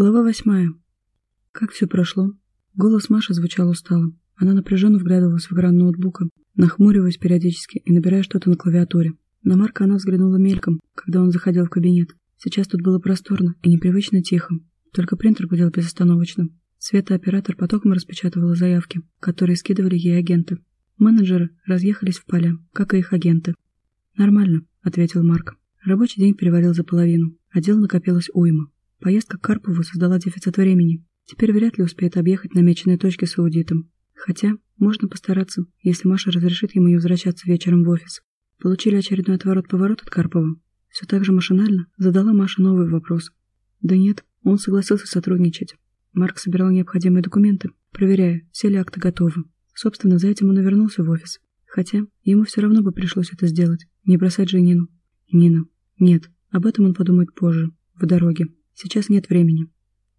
Глава восьмая. Как все прошло? Голос Маши звучал устало. Она напряженно вглядывалась в экран ноутбука, нахмуриваясь периодически и набирая что-то на клавиатуре. На Марка она взглянула мельком, когда он заходил в кабинет. Сейчас тут было просторно и непривычно тихо. Только принтер гудел безостановочно. Светооператор потоком распечатывала заявки, которые скидывали ей агенты. Менеджеры разъехались в поля, как и их агенты. «Нормально», — ответил Марк. Рабочий день перевалил за половину, а дел накопилось уйма. Поездка к Карпову создала дефицит времени. Теперь вряд ли успеет объехать намеченные точки с аудитом. Хотя, можно постараться, если Маша разрешит ему не возвращаться вечером в офис. Получили очередной отворот-поворот от Карпова. Все так же машинально задала Маша новый вопрос. Да нет, он согласился сотрудничать. Марк собирал необходимые документы, проверяя, все ли акты готовы. Собственно, за этим он и вернулся в офис. Хотя, ему все равно бы пришлось это сделать, не бросать же Нину. Нина. Нет, об этом он подумает позже, в дороге. Сейчас нет времени.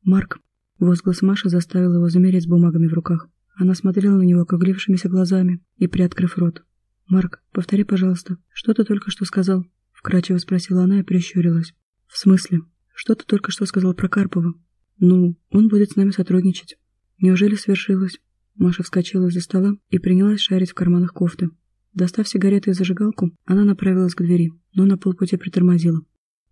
Марк. Возглас Маши заставил его замереть с бумагами в руках. Она смотрела на него округлившимися глазами и приоткрыв рот. «Марк, повтори, пожалуйста, что ты только что сказал?» Вкрадчиво спросила она и прищурилась. «В смысле? Что ты только что сказал про Карпова?» «Ну, он будет с нами сотрудничать». «Неужели свершилось?» Маша вскочила из-за стола и принялась шарить в карманах кофты. Достав сигареты и зажигалку, она направилась к двери, но на полпути притормозила.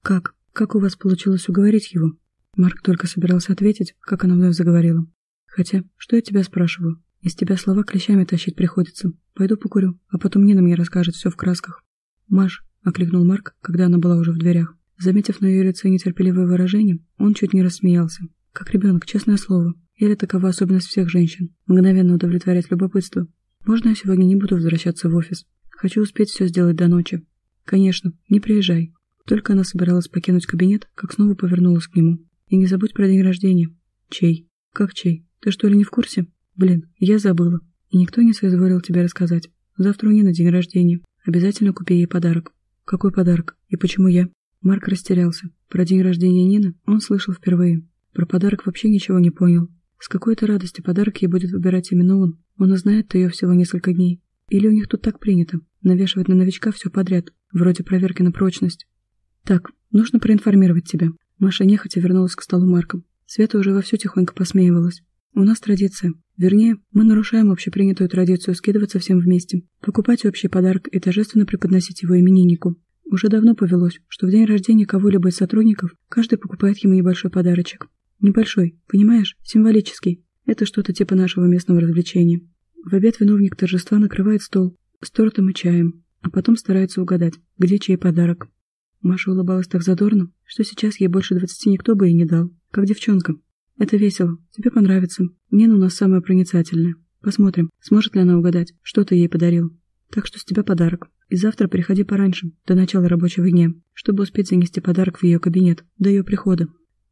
«Как? Как у вас получилось уговорить его? Марк только собирался ответить, как она вновь заговорила. Хотя, что я тебя спрашиваю? Из тебя слова клещами тащить приходится. Пойду покурю, а потом Нина мне расскажет все в красках. Маш, окликнул Марк, когда она была уже в дверях. Заметив на ее лице нетерпеливое выражение, он чуть не рассмеялся. Как ребенок, честное слово. Или такова особенность всех женщин. Мгновенно удовлетворять любопытство. Можно я сегодня не буду возвращаться в офис? Хочу успеть все сделать до ночи. Конечно, не приезжай. Только она собиралась покинуть кабинет, как снова повернулась к нему. «И не забудь про день рождения». «Чей?» «Как чей? Ты что ли не в курсе?» «Блин, я забыла. И никто не соизволил тебе рассказать. Завтра у Нины день рождения. Обязательно купи ей подарок». «Какой подарок? И почему я?» Марк растерялся. Про день рождения Нины он слышал впервые. Про подарок вообще ничего не понял. С какой-то радости подарок ей будет выбирать именно он. Он узнает ее всего несколько дней. Или у них тут так принято, навешивать на новичка все подряд, вроде проверки на прочность. «Так, нужно проинформировать тебя». Маша нехотя вернулась к столу Марка. Света уже вовсю тихонько посмеивалась. «У нас традиция. Вернее, мы нарушаем общепринятую традицию скидываться всем вместе, покупать общий подарок и торжественно преподносить его имениннику. Уже давно повелось, что в день рождения кого-либо из сотрудников каждый покупает ему небольшой подарочек. Небольшой, понимаешь, символический. Это что-то типа нашего местного развлечения. В обед виновник торжества накрывает стол с тортом и чаем, а потом старается угадать, где чей подарок. Маша улыбалась так задорно, что сейчас ей больше двадцати никто бы и не дал, как девчонка. Это весело, тебе понравится. Нина у нас самая проницательная. Посмотрим, сможет ли она угадать, что ты ей подарил. Так что с тебя подарок. И завтра приходи пораньше, до начала рабочего дня, чтобы успеть занести подарок в ее кабинет, до ее прихода.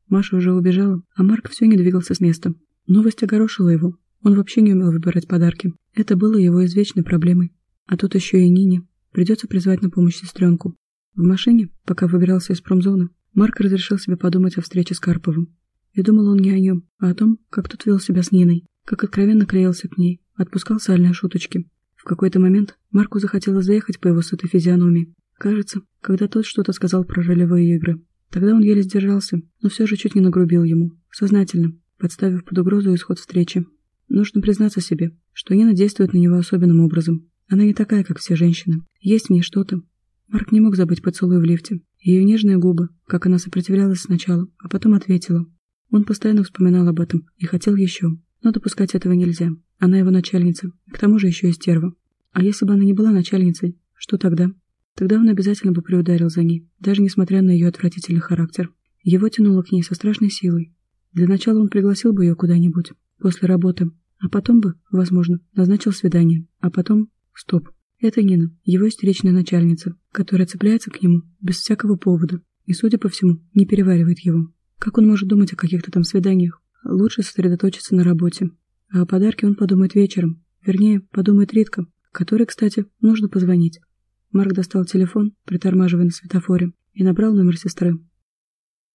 Маша уже убежала, а Марк все не двигался с места. Новость огорошила его. Он вообще не умел выбирать подарки. Это было его извечной проблемой. А тут еще и Нине. Придется призвать на помощь сестренку. В машине, пока выбирался из промзоны, Марк разрешил себе подумать о встрече с Карповым. И думал он не о нем, а о том, как тот вел себя с Ниной, как откровенно клеился к ней, отпускал сальные шуточки. В какой-то момент Марку захотелось заехать по его сытой физиономии. Кажется, когда тот что-то сказал про ролевые игры. Тогда он еле сдержался, но все же чуть не нагрубил ему. Сознательно, подставив под угрозу исход встречи. Нужно признаться себе, что Нина действует на него особенным образом. Она не такая, как все женщины. Есть в ней что-то, Марк не мог забыть поцелуй в лифте. Ее нежные губы, как она сопротивлялась сначала, а потом ответила. Он постоянно вспоминал об этом и хотел еще. Но допускать этого нельзя. Она его начальница, к тому же еще и стерва. А если бы она не была начальницей, что тогда? Тогда он обязательно бы приударил за ней, даже несмотря на ее отвратительный характер. Его тянуло к ней со страшной силой. Для начала он пригласил бы ее куда-нибудь, после работы, а потом бы, возможно, назначил свидание, а потом... Стоп. Это Нина, его истеричная начальница, которая цепляется к нему без всякого повода и, судя по всему, не переваривает его. Как он может думать о каких-то там свиданиях? Лучше сосредоточиться на работе. А о подарке он подумает вечером. Вернее, подумает Ритка, которой, кстати, нужно позвонить. Марк достал телефон, притормаживая на светофоре, и набрал номер сестры.